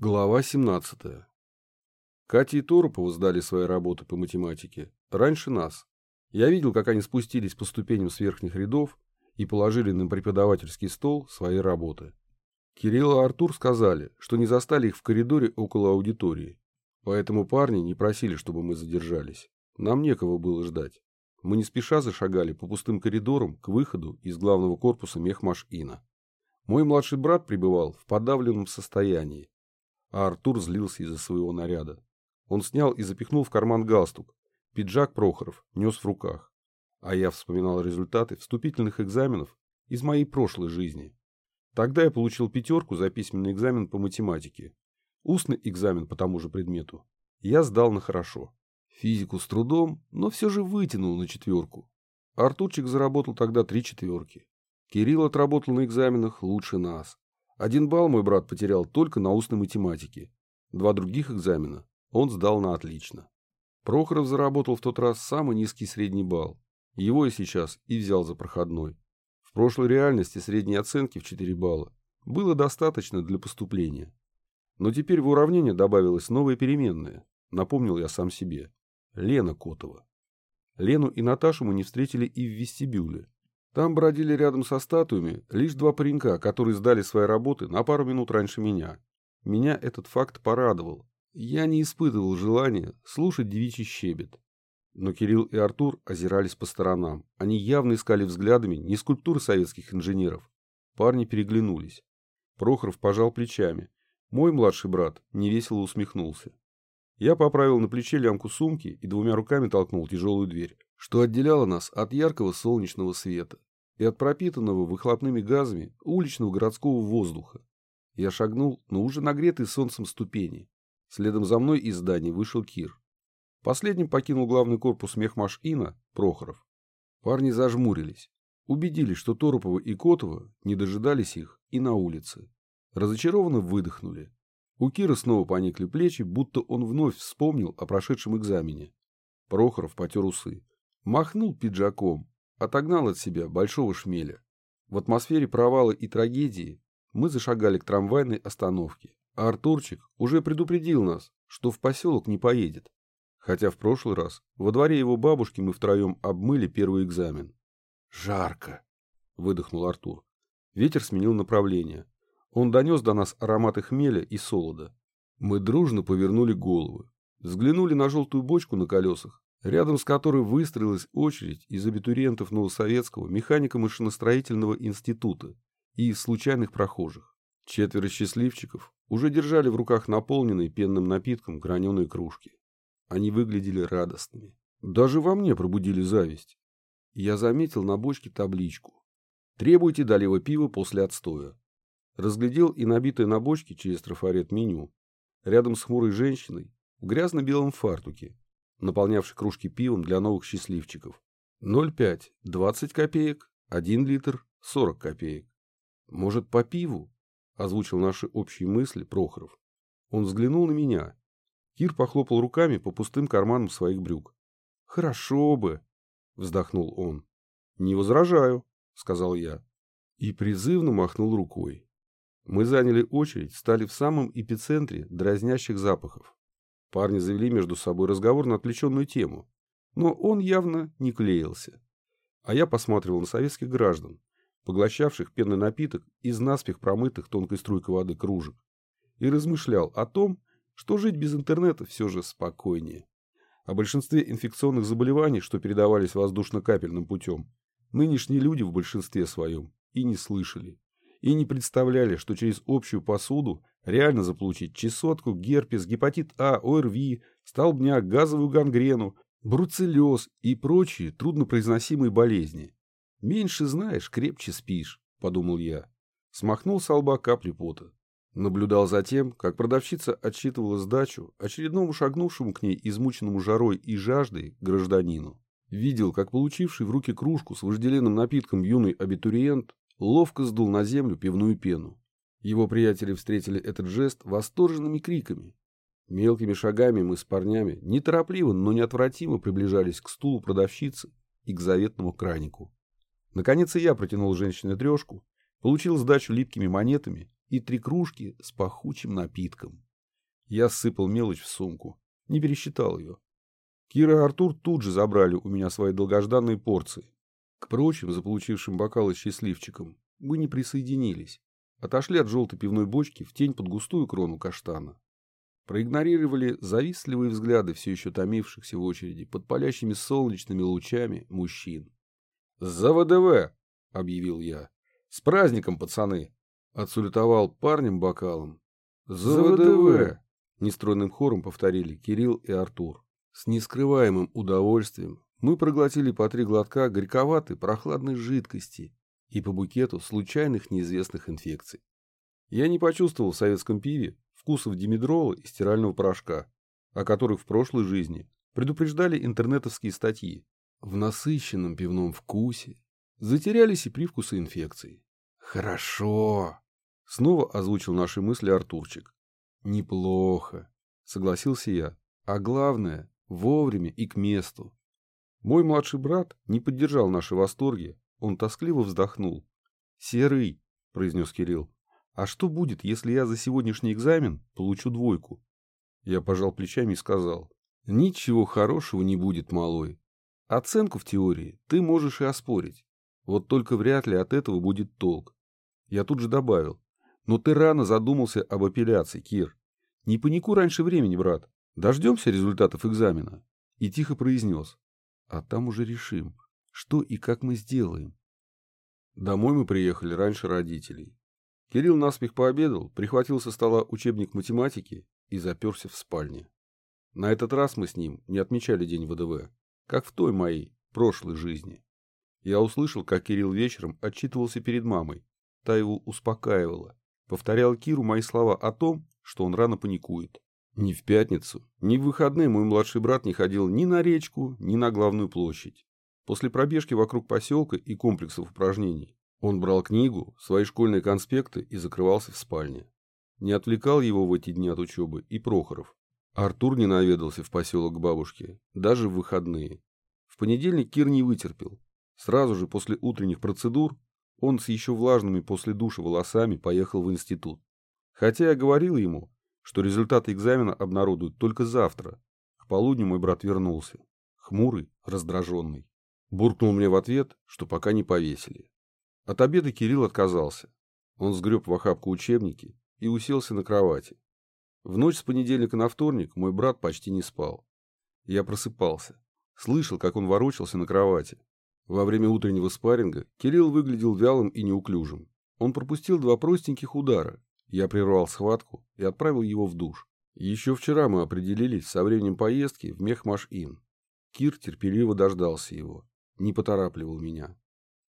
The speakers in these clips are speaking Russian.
Глава 17. Катя и Торопова сдали свои работы по математике раньше нас. Я видел, как они спустились по ступеням с верхних рядов и положили на преподавательский стол свои работы. Кирилл и Артур сказали, что не застали их в коридоре около аудитории, поэтому парни не просили, чтобы мы задержались. Нам некого было ждать. Мы не спеша зашагали по пустым коридорам к выходу из главного корпуса Мехмаш-Ина. Мой младший брат пребывал в подавленном состоянии, а Артур злился из-за своего наряда. Он снял и запихнул в карман галстук. Пиджак Прохоров нес в руках. А я вспоминал результаты вступительных экзаменов из моей прошлой жизни. Тогда я получил пятерку за письменный экзамен по математике. Устный экзамен по тому же предмету. Я сдал на хорошо. Физику с трудом, но все же вытянул на четверку. Артурчик заработал тогда три четверки. Кирилл отработал на экзаменах лучше нас. Один балл мой брат потерял только на устной математике. Два других экзамена он сдал на отлично. Прохоров заработал в тот раз самый низкий средний балл. Его я сейчас и взял за проходной. В прошлой реальности средней оценки в 4 балла было достаточно для поступления. Но теперь в уравнение добавилась новая переменная, напомнил я сам себе. Лена Котова. Лену и Наташу мы не встретили и в вестибюле. Там бродили рядом со статуями лишь два паренька, которые сдали свои работы на пару минут раньше меня. Меня этот факт порадовал. Я не испытывал желания слушать девичий щебет. Но Кирилл и Артур озирались по сторонам. Они явно искали взглядами не скульптуры советских инженеров. Парни переглянулись. Прохоров пожал плечами. Мой младший брат невесело усмехнулся. Я поправил на плече лямку сумки и двумя руками толкнул тяжелую дверь, что отделяло нас от яркого солнечного света и от пропитанного выхлопными газами уличного городского воздуха. Я шагнул на уже нагретые солнцем ступени. Следом за мной из здания вышел Кир. Последним покинул главный корпус мехмаш-ина Прохоров. Парни зажмурились. Убедились, что Торопова и Котова не дожидались их и на улице. Разочарованно выдохнули. У Кира снова поникли плечи, будто он вновь вспомнил о прошедшем экзамене. Прохоров потер усы. Махнул пиджаком, отогнал от себя большого шмеля. В атмосфере провала и трагедии мы зашагали к трамвайной остановке, а Артурчик уже предупредил нас, что в поселок не поедет. Хотя в прошлый раз во дворе его бабушки мы втроем обмыли первый экзамен. «Жарко!» — выдохнул Артур. Ветер сменил направление. Он донес до нас ароматы хмеля и солода. Мы дружно повернули головы. Взглянули на желтую бочку на колесах, рядом с которой выстроилась очередь из абитуриентов Новосоветского механико-машиностроительного института и случайных прохожих. Четверо счастливчиков уже держали в руках наполненные пенным напитком граненые кружки. Они выглядели радостными. Даже во мне пробудили зависть. Я заметил на бочке табличку. Требуйте долива пива после отстоя. Разглядел и набитое на бочке через трафарет меню. Рядом с хмурой женщиной в грязно-белом фартуке, наполнявшей кружки пивом для новых счастливчиков. 0,5 – 20 копеек, 1 литр – 40 копеек. Может, по пиву? Озвучил наши общие мысли Прохоров. Он взглянул на меня. Кир похлопал руками по пустым карманам своих брюк. «Хорошо бы!» – вздохнул он. «Не возражаю», – сказал я. И призывно махнул рукой. Мы заняли очередь, стали в самом эпицентре дразнящих запахов. Парни завели между собой разговор на отвлеченную тему, но он явно не клеился. А я посматривал на советских граждан, поглощавших пенный напиток из наспех промытых тонкой струйкой воды кружек, и размышлял о том, что жить без интернета все же спокойнее. О большинстве инфекционных заболеваний, что передавались воздушно-капельным путем, нынешние люди в большинстве своем и не слышали и не представляли, что через общую посуду реально заполучить чесотку, герпес, гепатит А, ОРВИ, столбняк, газовую гангрену, бруцеллез и прочие труднопроизносимые болезни. «Меньше знаешь, крепче спишь», — подумал я. Смахнул с лба капли пота. Наблюдал за тем, как продавщица отсчитывала сдачу очередному шагнувшему к ней измученному жарой и жаждой гражданину. Видел, как получивший в руки кружку с вожделенным напитком юный абитуриент ловко сдул на землю пивную пену. Его приятели встретили этот жест восторженными криками. Мелкими шагами мы с парнями неторопливо, но неотвратимо приближались к стулу продавщицы и к заветному кранику. Наконец и я протянул женщине трешку, получил сдачу липкими монетами и три кружки с пахучим напитком. Я сыпал мелочь в сумку, не пересчитал ее. Кира и Артур тут же забрали у меня свои долгожданные порции. К прочим, заполучившим бокалы счастливчикам, мы не присоединились. Отошли от желтой пивной бочки в тень под густую крону каштана. Проигнорировали завистливые взгляды все еще томившихся в очереди под палящими солнечными лучами мужчин. «За ВДВ!» — объявил я. «С праздником, пацаны!» — отсулетовал парнем бокалом. «За ВДВ!» — нестройным хором повторили Кирилл и Артур. С нескрываемым удовольствием мы проглотили по три глотка горьковатой прохладной жидкости и по букету случайных неизвестных инфекций. Я не почувствовал в советском пиве вкусов димедрола и стирального порошка, о которых в прошлой жизни предупреждали интернетовские статьи. В насыщенном пивном вкусе затерялись и привкусы инфекций. «Хорошо!» — снова озвучил наши мысли Артурчик. «Неплохо!» — согласился я. «А главное, Вовремя и к месту. Мой младший брат не поддержал наши восторги, он тоскливо вздохнул. «Серый», — произнес Кирилл, — «а что будет, если я за сегодняшний экзамен получу двойку?» Я пожал плечами и сказал, «Ничего хорошего не будет, малой. Оценку в теории ты можешь и оспорить. Вот только вряд ли от этого будет толк». Я тут же добавил, «Но ты рано задумался об апелляции, Кир. Не паникуй раньше времени, брат. Дождемся результатов экзамена. И тихо произнес. А там уже решим, что и как мы сделаем. Домой мы приехали раньше родителей. Кирилл наспех пообедал, прихватил со стола учебник математики и заперся в спальне. На этот раз мы с ним не отмечали день ВДВ, как в той моей, прошлой жизни. Я услышал, как Кирилл вечером отчитывался перед мамой. Та его успокаивала. Повторял Киру мои слова о том, что он рано паникует. Ни в пятницу, ни в выходные мой младший брат не ходил ни на речку, ни на главную площадь. После пробежки вокруг поселка и комплексов упражнений он брал книгу, свои школьные конспекты и закрывался в спальне. Не отвлекал его в эти дни от учебы и Прохоров. Артур не наведался в поселок к бабушке, даже в выходные. В понедельник Кир не вытерпел. Сразу же после утренних процедур он с еще влажными после душа волосами поехал в институт. Хотя я говорил ему, что результаты экзамена обнародуют только завтра. К полудню мой брат вернулся. Хмурый, раздраженный. Буркнул мне в ответ, что пока не повесили. От обеда Кирилл отказался. Он сгреб в охапку учебники и уселся на кровати. В ночь с понедельника на вторник мой брат почти не спал. Я просыпался. Слышал, как он ворочался на кровати. Во время утреннего спарринга Кирилл выглядел вялым и неуклюжим. Он пропустил два простеньких удара я прервал схватку и отправил его в душ. Еще вчера мы определились со временем поездки в Мехмаш-Ин. Кир терпеливо дождался его, не поторапливал меня.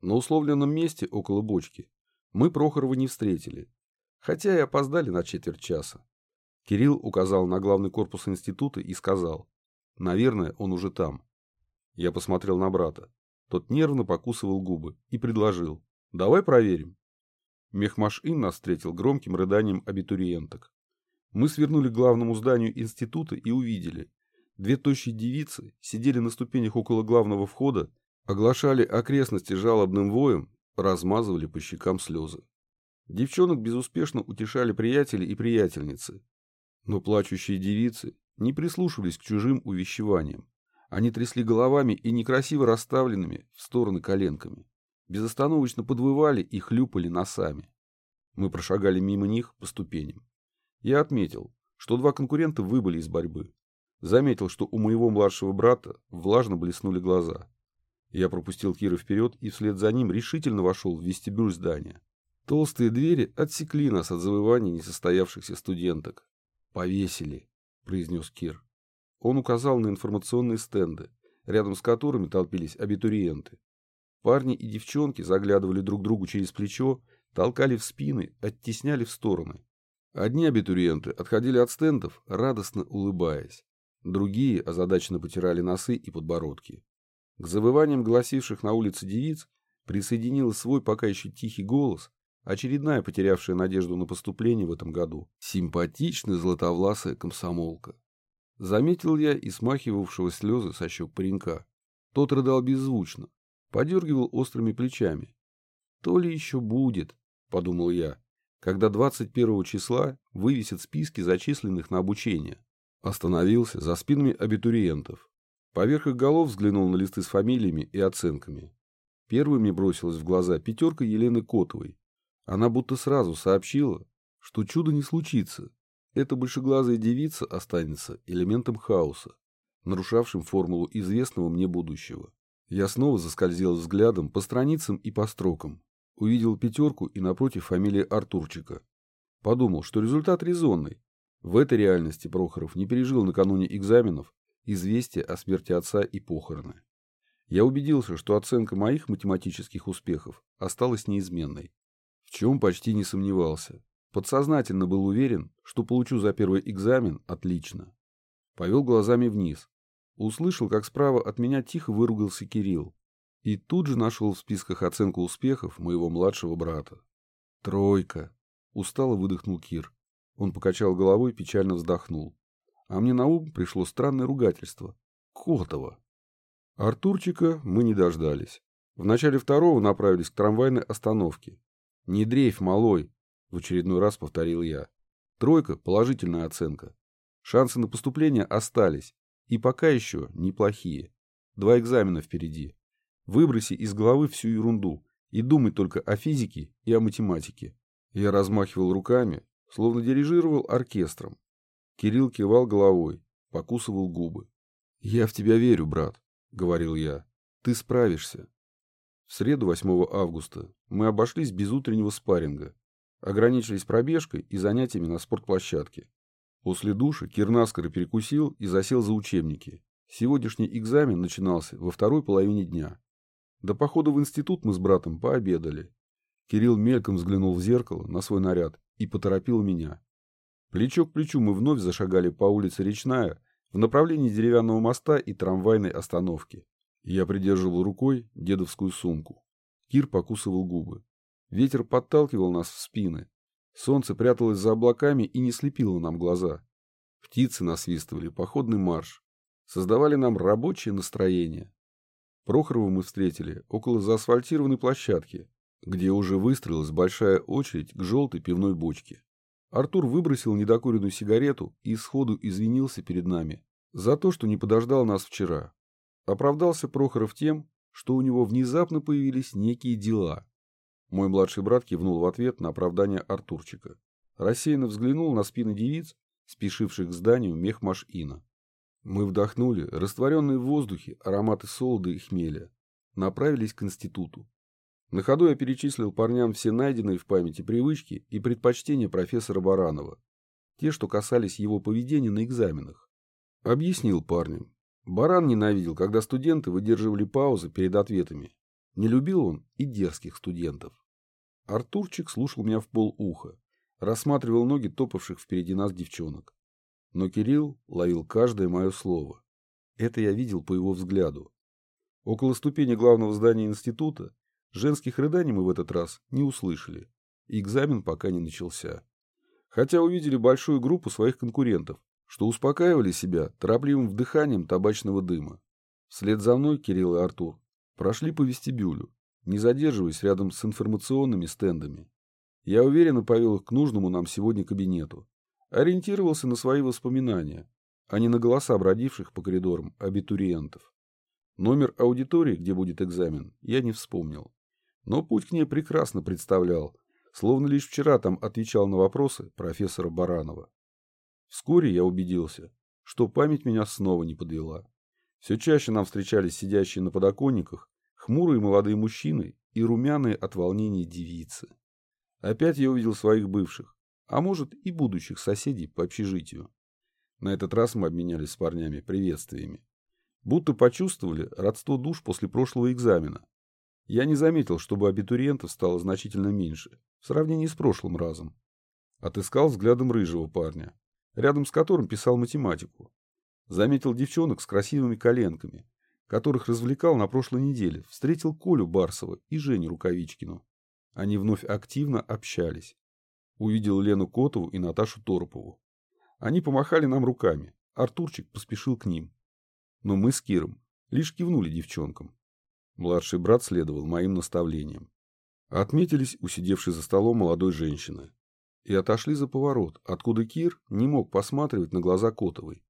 На условленном месте около бочки мы Прохорова не встретили, хотя и опоздали на четверть часа. Кирилл указал на главный корпус института и сказал, наверное, он уже там. Я посмотрел на брата. Тот нервно покусывал губы и предложил, давай проверим. Мехмаш-Ин нас встретил громким рыданием абитуриенток. Мы свернули к главному зданию института и увидели. Две тощие девицы сидели на ступенях около главного входа, оглашали окрестности жалобным воем, размазывали по щекам слезы. Девчонок безуспешно утешали приятели и приятельницы. Но плачущие девицы не прислушивались к чужим увещеваниям. Они трясли головами и некрасиво расставленными в стороны коленками безостановочно подвывали и хлюпали носами. Мы прошагали мимо них по ступеням. Я отметил, что два конкурента выбыли из борьбы. Заметил, что у моего младшего брата влажно блеснули глаза. Я пропустил Кира вперед и вслед за ним решительно вошел в вестибюль здания. Толстые двери отсекли нас от завываний несостоявшихся студенток. «Повесили», — произнес Кир. Он указал на информационные стенды, рядом с которыми толпились абитуриенты. Парни и девчонки заглядывали друг другу через плечо, толкали в спины, оттесняли в стороны. Одни абитуриенты отходили от стендов, радостно улыбаясь. Другие озадаченно потирали носы и подбородки. К завываниям гласивших на улице девиц присоединилась свой пока еще тихий голос, очередная потерявшая надежду на поступление в этом году, симпатичная златовласая комсомолка. Заметил я и смахивавшего слезы со щек паренька. Тот рыдал беззвучно, подергивал острыми плечами. «То ли еще будет», — подумал я, когда 21 числа вывесят списки зачисленных на обучение. Остановился за спинами абитуриентов. Поверх их голов взглянул на листы с фамилиями и оценками. Первой мне бросилась в глаза пятерка Елены Котовой. Она будто сразу сообщила, что чудо не случится. Эта большеглазая девица останется элементом хаоса, нарушавшим формулу известного мне будущего. Я снова заскользил взглядом по страницам и по строкам. Увидел пятерку и напротив фамилии Артурчика. Подумал, что результат резонный. В этой реальности Прохоров не пережил накануне экзаменов известие о смерти отца и похороны. Я убедился, что оценка моих математических успехов осталась неизменной. В чем почти не сомневался. Подсознательно был уверен, что получу за первый экзамен отлично. Повел глазами вниз. Услышал, как справа от меня тихо выругался Кирилл. И тут же нашел в списках оценку успехов моего младшего брата. «Тройка!» — устало выдохнул Кир. Он покачал головой, печально вздохнул. А мне на ум пришло странное ругательство. Котова. Артурчика мы не дождались. В начале второго направились к трамвайной остановке. «Не дрейф, малой!» — в очередной раз повторил я. «Тройка — положительная оценка. Шансы на поступление остались, и пока еще неплохие. Два экзамена впереди. Выброси из головы всю ерунду и думай только о физике и о математике. Я размахивал руками, словно дирижировал оркестром. Кирилл кивал головой, покусывал губы. «Я в тебя верю, брат», — говорил я. «Ты справишься». В среду 8 августа мы обошлись без утреннего спарринга, ограничились пробежкой и занятиями на спортплощадке. После душа Кир наскоро перекусил и засел за учебники. Сегодняшний экзамен начинался во второй половине дня. До похода в институт мы с братом пообедали. Кирилл мельком взглянул в зеркало на свой наряд и поторопил меня. Плечо к плечу мы вновь зашагали по улице Речная в направлении деревянного моста и трамвайной остановки. Я придерживал рукой дедовскую сумку. Кир покусывал губы. Ветер подталкивал нас в спины. Солнце пряталось за облаками и не слепило нам глаза. Птицы насвистывали походный марш. Создавали нам рабочее настроение. Прохорова мы встретили около заасфальтированной площадки, где уже выстроилась большая очередь к желтой пивной бочке. Артур выбросил недокуренную сигарету и сходу извинился перед нами за то, что не подождал нас вчера. Оправдался Прохоров тем, что у него внезапно появились некие дела. Мой младший брат кивнул в ответ на оправдание Артурчика. Рассеянно взглянул на спины девиц, спешивших к зданию мехмаш-ина. Мы вдохнули растворенные в воздухе ароматы солода и хмеля. Направились к институту. На ходу я перечислил парням все найденные в памяти привычки и предпочтения профессора Баранова. Те, что касались его поведения на экзаменах. Объяснил парням. Баран ненавидел, когда студенты выдерживали паузы перед ответами. Не любил он и дерзких студентов. Артурчик слушал меня в полуха, рассматривал ноги топавших впереди нас девчонок. Но Кирилл ловил каждое мое слово. Это я видел по его взгляду. Около ступени главного здания института женских рыданий мы в этот раз не услышали. экзамен пока не начался. Хотя увидели большую группу своих конкурентов, что успокаивали себя торопливым вдыханием табачного дыма. Вслед за мной Кирилл и Артур прошли по вестибюлю, не задерживаясь рядом с информационными стендами. Я уверенно повел их к нужному нам сегодня кабинету ориентировался на свои воспоминания, а не на голоса бродивших по коридорам абитуриентов. Номер аудитории, где будет экзамен, я не вспомнил. Но путь к ней прекрасно представлял, словно лишь вчера там отвечал на вопросы профессора Баранова. Вскоре я убедился, что память меня снова не подвела. Все чаще нам встречались сидящие на подоконниках хмурые молодые мужчины и румяные от волнения девицы. Опять я увидел своих бывших, а может и будущих соседей по общежитию. На этот раз мы обменялись с парнями приветствиями. Будто почувствовали родство душ после прошлого экзамена. Я не заметил, чтобы абитуриентов стало значительно меньше, в сравнении с прошлым разом. Отыскал взглядом рыжего парня, рядом с которым писал математику. Заметил девчонок с красивыми коленками, которых развлекал на прошлой неделе, встретил Колю Барсова и Женю Рукавичкину. Они вновь активно общались. Увидел Лену Котову и Наташу Торопову. Они помахали нам руками. Артурчик поспешил к ним. Но мы с Киром лишь кивнули девчонкам. Младший брат следовал моим наставлениям. Отметились у сидевшей за столом молодой женщины. и отошли за поворот, откуда Кир не мог посматривать на глаза Котовой.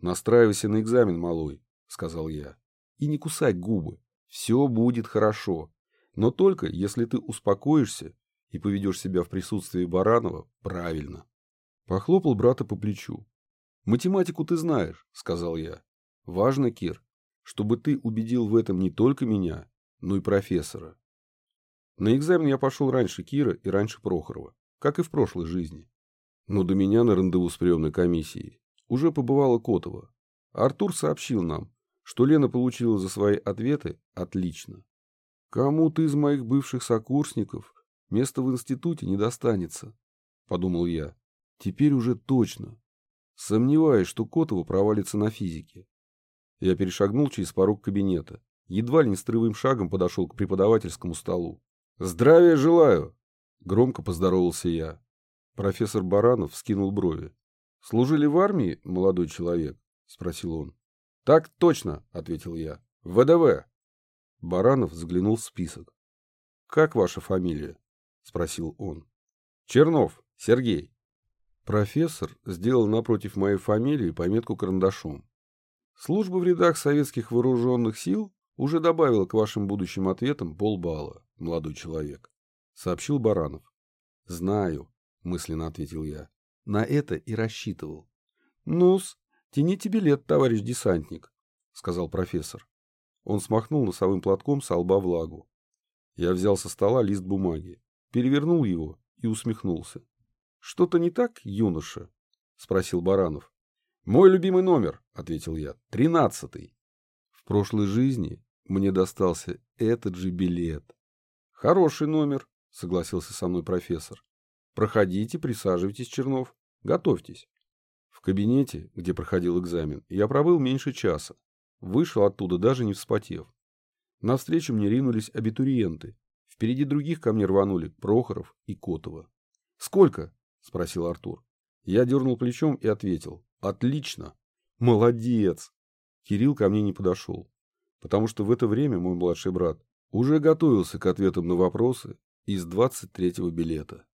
«Настраивайся на экзамен, малой», — сказал я. «И не кусать губы. Все будет хорошо. Но только если ты успокоишься и поведешь себя в присутствии Баранова правильно». Похлопал брата по плечу. «Математику ты знаешь», — сказал я. «Важно, Кир, чтобы ты убедил в этом не только меня, но и профессора. На экзамен я пошел раньше Кира и раньше Прохорова, как и в прошлой жизни. Но до меня на рандеву с приемной комиссией уже побывала Котова. Артур сообщил нам, что Лена получила за свои ответы отлично. Кому-то из моих бывших сокурсников место в институте не достанется, подумал я. Теперь уже точно. Сомневаюсь, что Котова провалится на физике. Я перешагнул через порог кабинета. Едва ли не строевым шагом подошел к преподавательскому столу. «Здравия желаю!» Громко поздоровался я. Профессор Баранов скинул брови. «Служили в армии, молодой человек?» Спросил он. «Так точно!» — ответил я. «ВДВ!» Баранов взглянул в список. «Как ваша фамилия?» — спросил он. «Чернов, Сергей». Профессор сделал напротив моей фамилии пометку карандашом. Служба в рядах советских вооруженных сил уже добавила к вашим будущим ответам полбалла, молодой человек, сообщил Баранов. Знаю, мысленно ответил я. На это и рассчитывал. Ну-с, тяните билет, товарищ десантник, сказал профессор. Он смахнул носовым платком со лба влагу. Я взял со стола лист бумаги, перевернул его и усмехнулся. Что-то не так, юноша? спросил Баранов. «Мой любимый номер», — ответил я, — «тринадцатый». В прошлой жизни мне достался этот же билет. «Хороший номер», — согласился со мной профессор. «Проходите, присаживайтесь, Чернов, готовьтесь». В кабинете, где проходил экзамен, я пробыл меньше часа. Вышел оттуда, даже не вспотев. Навстречу мне ринулись абитуриенты. Впереди других ко мне рванули Прохоров и Котова. «Сколько?» — спросил Артур. Я дернул плечом и ответил. Отлично. Молодец. Кирилл ко мне не подошел, потому что в это время мой младший брат уже готовился к ответам на вопросы из 23-го билета.